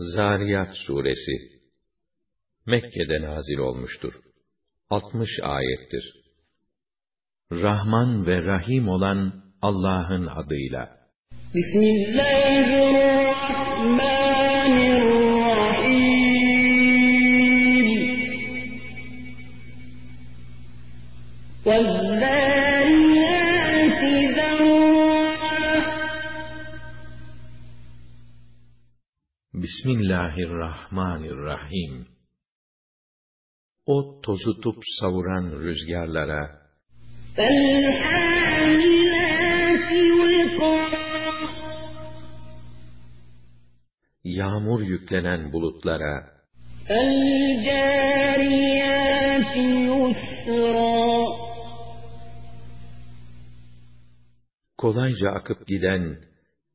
Zariyat suresi Mekke'de nazil olmuştur. 60 ayettir. Rahman ve Rahim olan Allah'ın adıyla. Bismillahirrahmanirrahim. Bismillahirrahmanirrahim. O tozutup savuran rüzgarlara, yağmur yüklenen bulutlara, kolayca akıp giden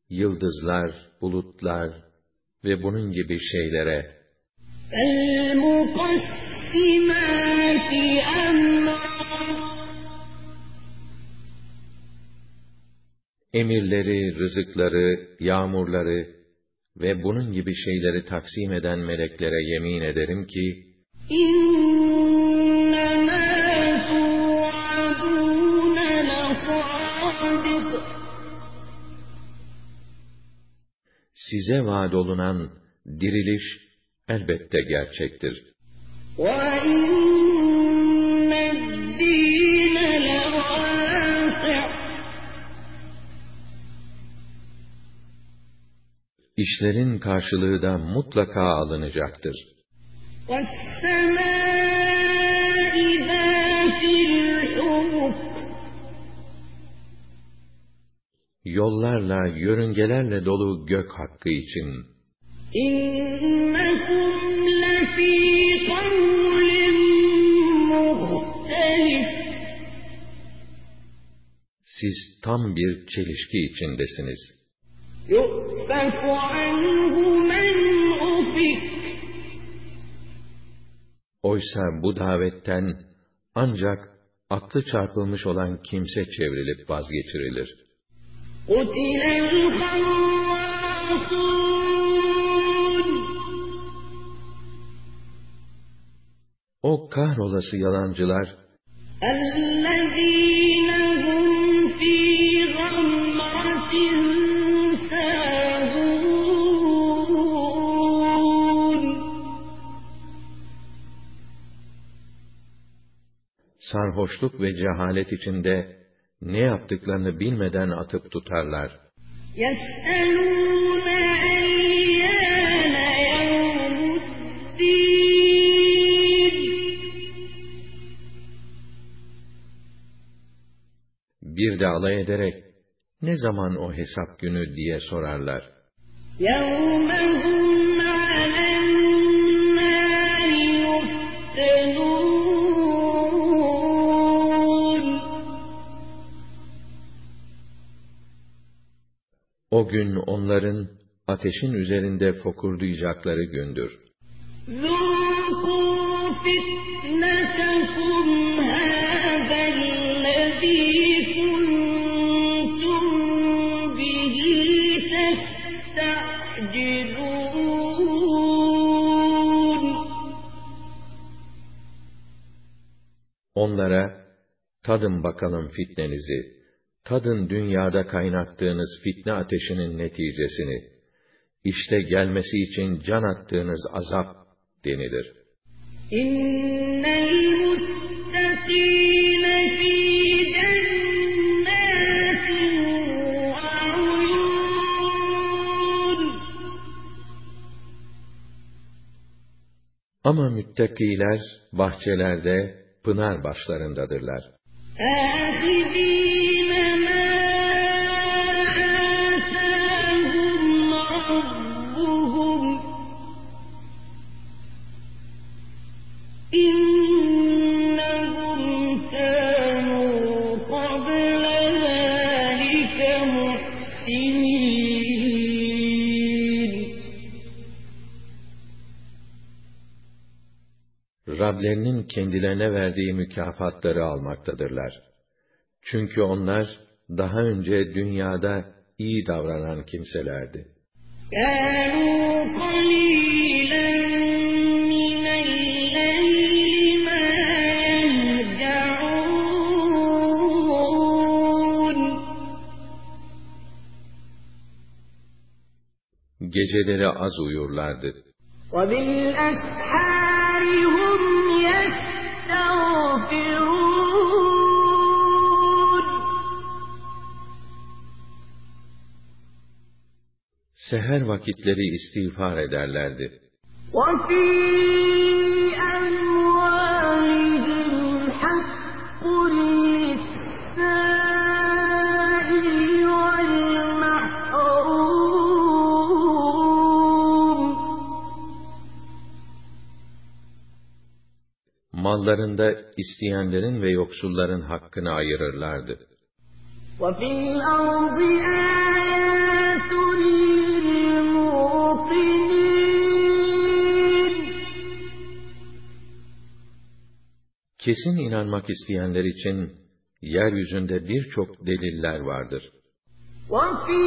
yıldızlar, bulutlar, ve bunun gibi şeylere. Emirleri, rızıkları, yağmurları ve bunun gibi şeyleri taksim eden meleklere yemin ederim ki, size vaad olunan diriliş elbette gerçektir. İşlerin karşılığı da mutlaka alınacaktır. Yollarla, yörüngelerle dolu gök hakkı için. Siz tam bir çelişki içindesiniz. Oysa bu davetten ancak aklı çarpılmış olan kimse çevrilip vazgeçirilir. O kahrolası yalancılar sarhoşluk ve cehalet içinde ne yaptıklarını bilmeden atıp tutarlar. Bir de alay ederek, ne zaman o hesap günü diye sorarlar. يَوْمَ O gün onların ateşin üzerinde fokurdayacakları gündür. Onlara, tadın bakalım fitnenizi, Tadın dünyada kaynattığınız fitne ateşinin neticesini. İşte gelmesi için can attığınız azap denilir. Ama müttakiler bahçelerde, pınar başlarındadırlar. Rablerinin kendilerine verdiği mükafatları almaktadırlar. Çünkü onlar daha önce dünyada iyi davranan kimselerdi. Geceleri az uyurlardı. وَبِالْأَسْحَارِ هُمْ يَسْتَغْفِرُونَ Seher vakitleri istiğfar ederlerdi. وَفِي mallarında isteyenlerin ve yoksulların hakkını ayırırlardı. Kesin inanmak isteyenler için yeryüzünde birçok deliller vardır. وَفِي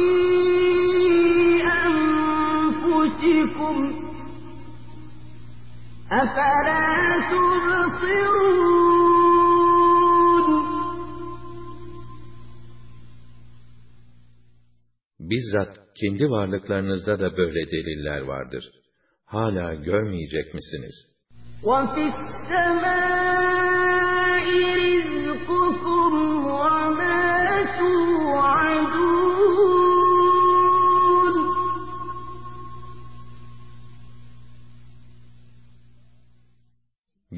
أَنفُسِكُمْ Bizzat kendi varlıklarınızda da böyle deliller vardır. Hala görmeyecek misiniz? وَفِي السَّمَاءِ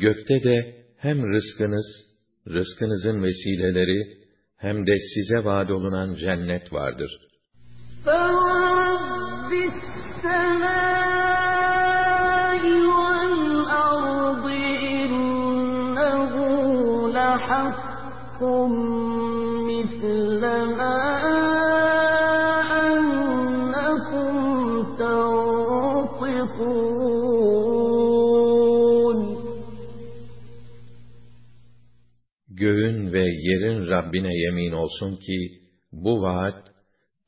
gökte de hem rızkınız, rızkınızın vesileleri hem de size vaad olunan cennet vardır. ثم yerin Rabbine yemin olsun ki, bu vaat,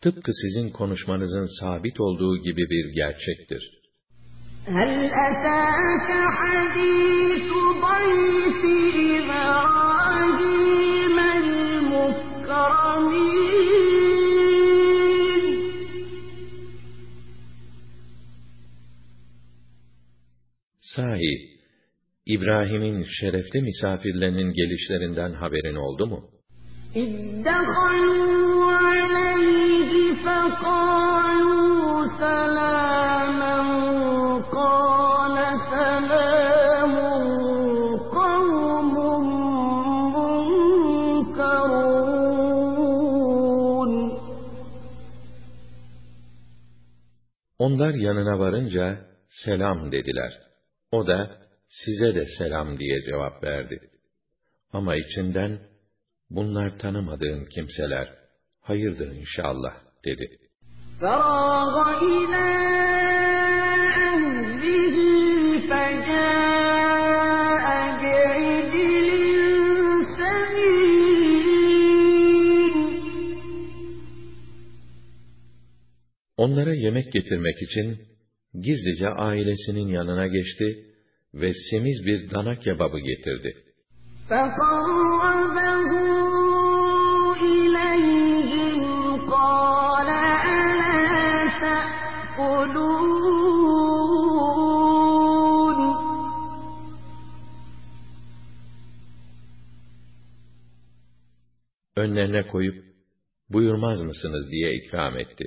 tıpkı sizin konuşmanızın sabit olduğu gibi bir gerçektir. هل أتاك حديث ضيف إبراهيم المكرمين Sahi, İbrahim'in şerefli misafirlerinin gelişlerinden haberin oldu mu? Onlar yanına varınca selam dediler. O da size de selam diye cevap verdi. Ama içinden, bunlar tanımadığım kimseler, hayırdır inşallah, dedi. Onlara yemek getirmek için gizlice ailesinin yanına geçti ve semiz bir dana kebabı getirdi. Önlerine koyup, buyurmaz mısınız diye ikram etti.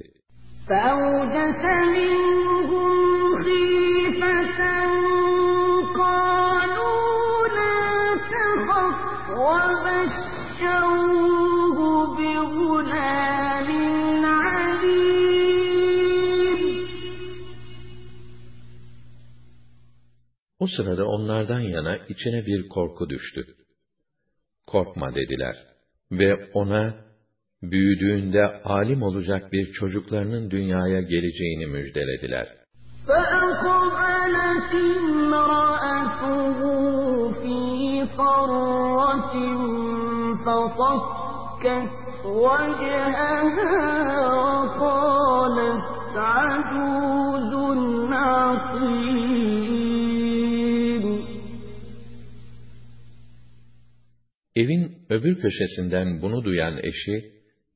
فَأَوْجَسَ مِنْهُمْ O sırada onlardan yana içine bir korku düştü. Korkma dediler ve ona büyüdüğünde alim olacak bir çocuklarının dünyaya geleceğini müjdelediler. فَأَقْبَلَتِ امْرَأَتُهُ فِي صَرَّةٍ فَصَكَّتْ وَجْهَهَا وَقَالَتْ عَجُوزٌ Evin öbür köşesinden bunu duyan eşi,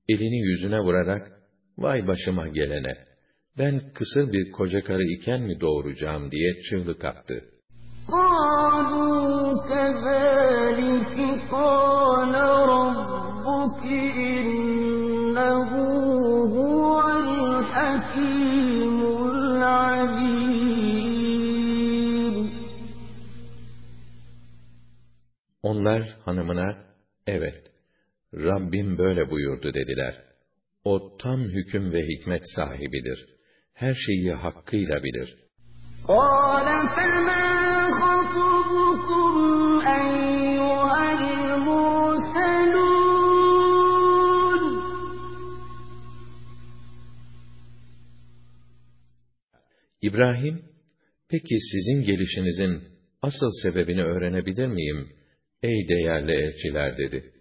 elini yüzüne vurarak, vay başıma gelene, ben kısır bir koca karı iken mi doğuracağım diye çığlık attı. onlar hanımına, evet, Rabbim böyle buyurdu dediler. O tam hüküm ve hikmet sahibidir. Her şeyi hakkıyla bilir. İbrahim, peki sizin gelişinizin asıl sebebini öğrenebilir miyim, ey değerli elçiler dedi.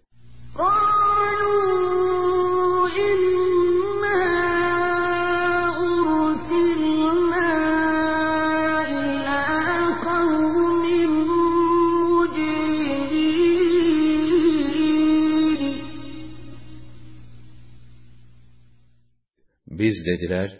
Biz dediler,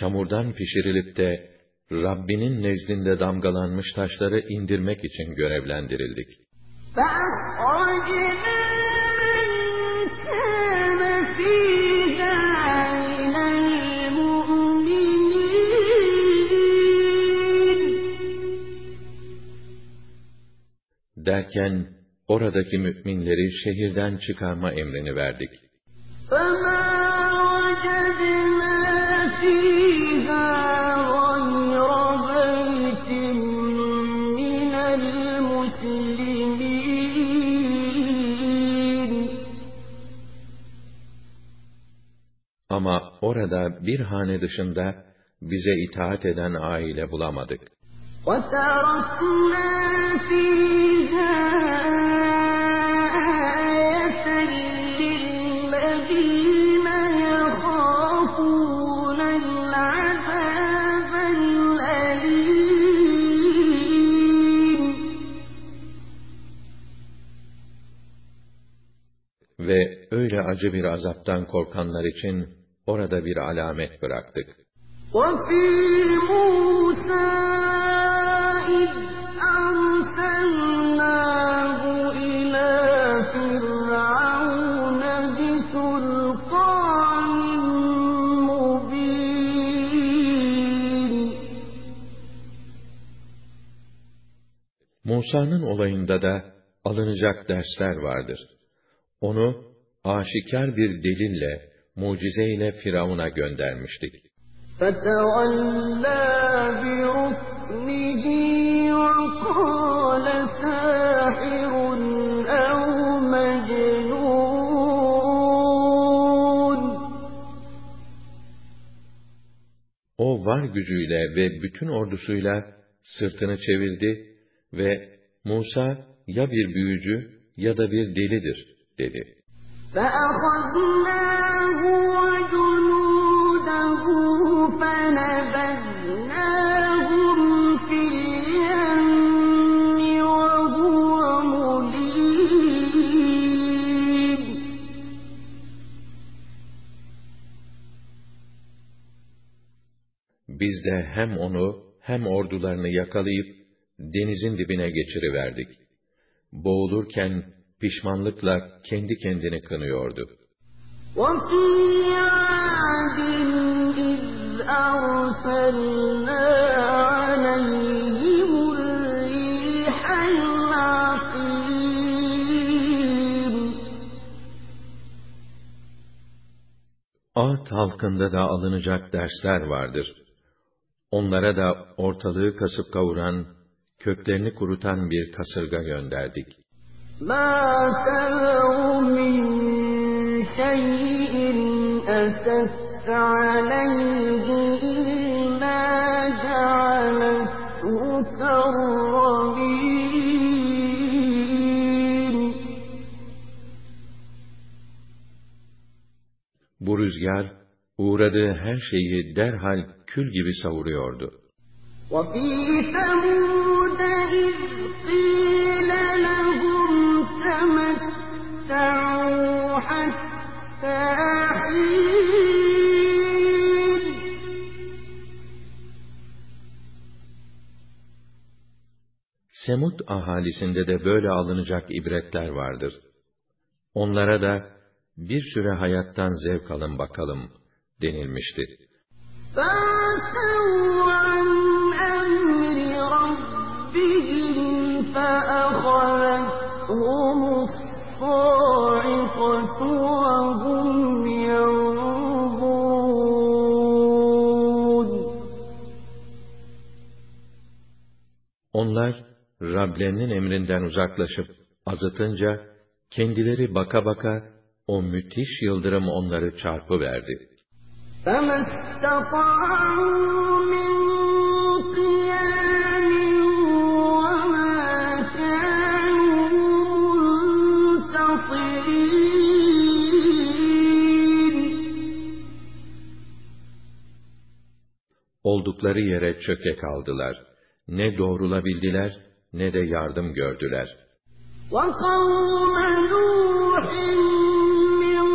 çamurdan pişirilip de Rabbinin nezdinde damgalanmış taşları indirmek için görevlendirildik. Derken oradaki müminleri şehirden çıkarma emrini verdik. Ama orada bir hane dışında bize itaat eden aile bulamadık. وَتَرَكْنَا فِيهَا acı bir azaptan korkanlar için orada bir alamet bıraktık. Musa'nın olayında da alınacak dersler vardır. Onu aşikar bir delille, mucizeyle Firavun'a göndermiştik. O var gücüyle ve bütün ordusuyla sırtını çevirdi ve Musa ya bir büyücü ya da bir delidir dedi. Biz de hem onu hem ordularını yakalayıp denizin dibine geçiriverdik. Boğulurken pişmanlıkla kendi kendini kınıyordu. Ad halkında da alınacak dersler vardır. Onlara da ortalığı kasıp kavuran, köklerini kurutan bir kasırga gönderdik. ما من شيء أتت عليه إلا جعلته كالرميم Bu rüzgar uğradığı her şeyi derhal kül gibi savuruyordu. وفي ثمود إذ قيل Semud ahalisinde de böyle alınacak ibretler vardır. Onlara da bir süre hayattan zevk alın bakalım denilmişti. Onlar Rablerinin emrinden uzaklaşıp azıtınca kendileri baka baka o müthiş yıldırım onları çarpıverdi. فَمَا اسْتَطَاعُوا مِنْ قِيَامٍ وَمَا كَانُوا مُنتَصِرِينَ Oldukları yere çöke kaldılar. Ne doğrulabildiler ne de yardım gördüler. وَقَوْمَ نُوحٍ مِّن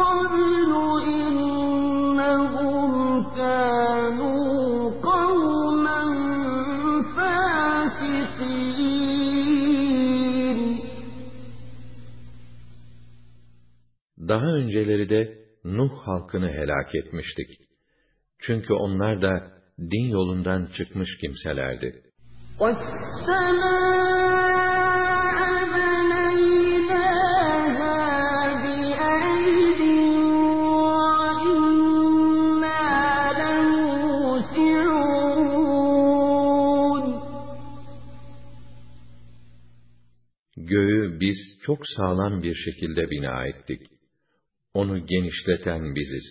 قَبْلُ إِنَّهُمْ كَانُوا قَوْمًا فَاسِقِينَ Daha önceleri de Nuh halkını helak etmiştik. Çünkü onlar da din yolundan çıkmış kimselerdi. Göğü biz çok sağlam bir şekilde bina ettik. Onu genişleten biziz.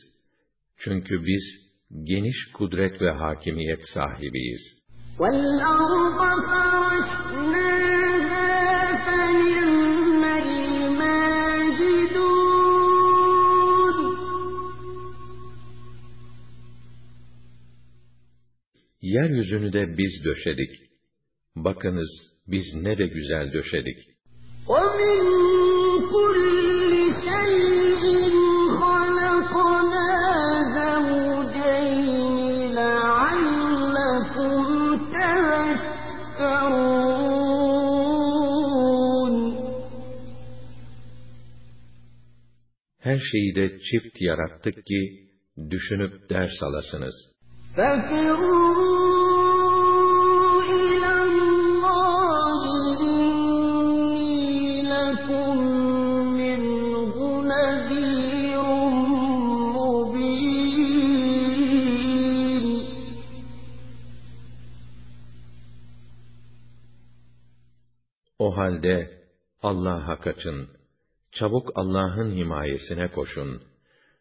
Çünkü biz geniş kudret ve hakimiyet sahibiyiz. وَالْأَرْضَ فَرَشْنَاهَا فَنِعْمَ الْمَاهِدُونَ Yeryüzünü de biz döşedik. Bakınız biz ne de güzel döşedik. وَمِن كُلِّ her şeyi de çift yarattık ki düşünüp ders alasınız. O halde Allah'a kaçın Çabuk Allah'ın himayesine koşun.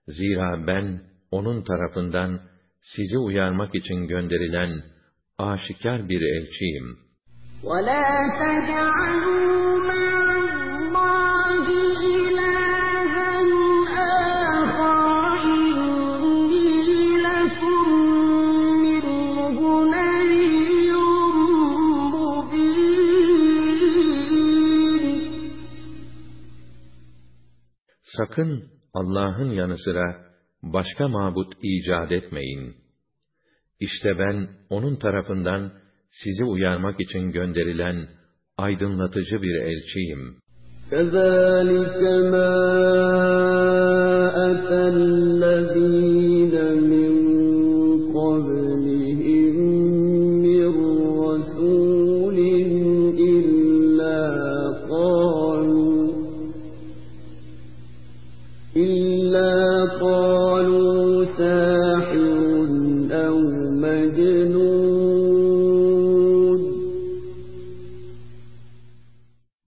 Zira ben onun tarafından sizi uyarmak için gönderilen aşikar bir elçiyim. وَلَا تَجْعَلُوا مَعَ Sakın Allah'ın yanı sıra başka mabut icat etmeyin. İşte ben onun tarafından sizi uyarmak için gönderilen aydınlatıcı bir elçiyim. كَذَٰلِكَ مَا أَتَى الَّذِينَ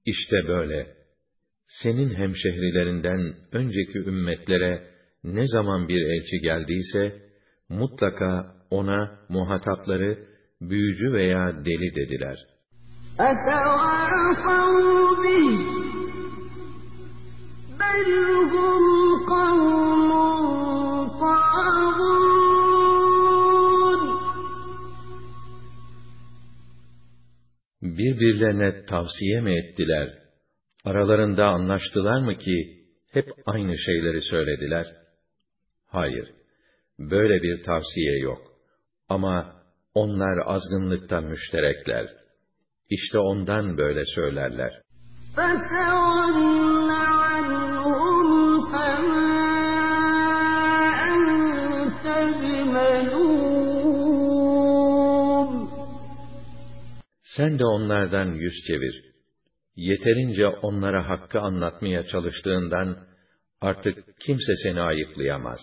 İşte böyle. Senin hemşehrilerinden önceki ümmetlere ne zaman bir elçi geldiyse, mutlaka ona muhatapları büyücü veya deli dediler. Birbirlerine tavsiye mi ettiler? Aralarında anlaştılar mı ki hep aynı şeyleri söylediler? Hayır, böyle bir tavsiye yok. Ama onlar azgınlıkta müşterekler. İşte ondan böyle söylerler. Sen de onlardan yüz çevir. Yeterince onlara hakkı anlatmaya çalıştığından artık kimse seni ayıplayamaz.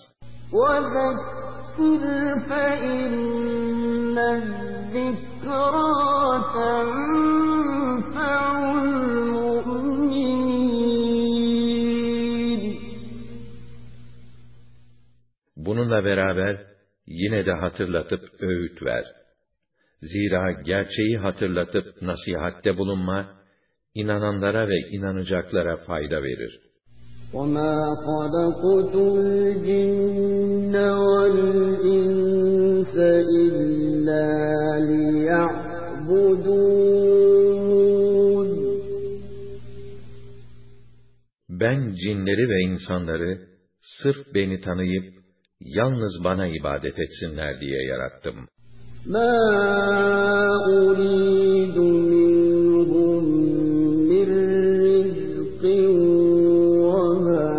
Bununla beraber yine de hatırlatıp öğüt ver.'' Zira gerçeği hatırlatıp nasihatte bulunma, inananlara ve inanacaklara fayda verir. وَمَا خَلَقْتُ الْجِنَّ وَالْإِنسَ إِلَّا لِيَعْبُدُونَ Ben cinleri ve insanları sırf beni tanıyıp yalnız bana ibadet etsinler diye yarattım. مَا أُرِيدُ مِنْهُمْ مِنْ رِزْقٍ وَمَا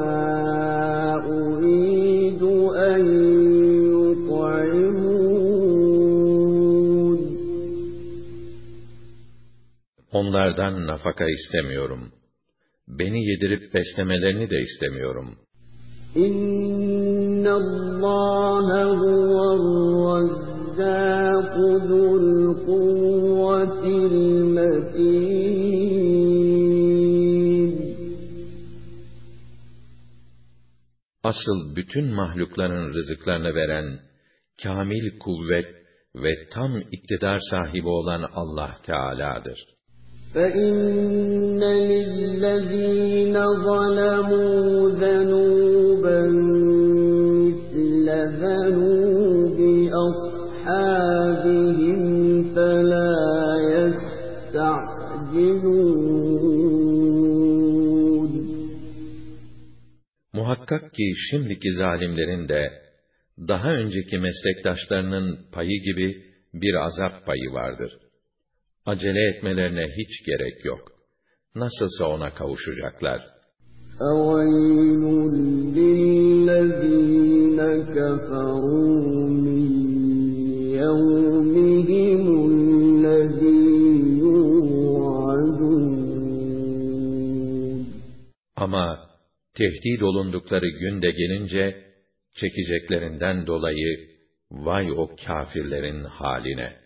أُرِيدُ أَنْ يُطْعِمُونَ Onlardan nafaka istemiyorum. Beni yedirip beslemelerini de istemiyorum. İnna Allah huve'r-Razzâku zul kuvvetil Asıl bütün mahlukların rızıklarını veren, kamil kuvvet ve tam iktidar sahibi olan Allah Teala'dır. فَإِنَّ لِلَّذ۪ينَ ظَلَمُوا ذَنُوبًا مِثْلَ ذَنُوبِ أَصْحَابِهِمْ فَلَا يَسْتَعْجِلُونَ Muhakkak ki şimdiki zalimlerin de daha önceki meslektaşlarının payı gibi bir azap payı vardır. Acele etmelerine hiç gerek yok. Nasılsa ona kavuşacaklar. أَوَيْلٌ لِلَّذ۪ينَ كَفَرُوا مِنْ يَوْمِهِمُ Ama tehdit olundukları günde gelince, çekeceklerinden dolayı, vay o kafirlerin haline!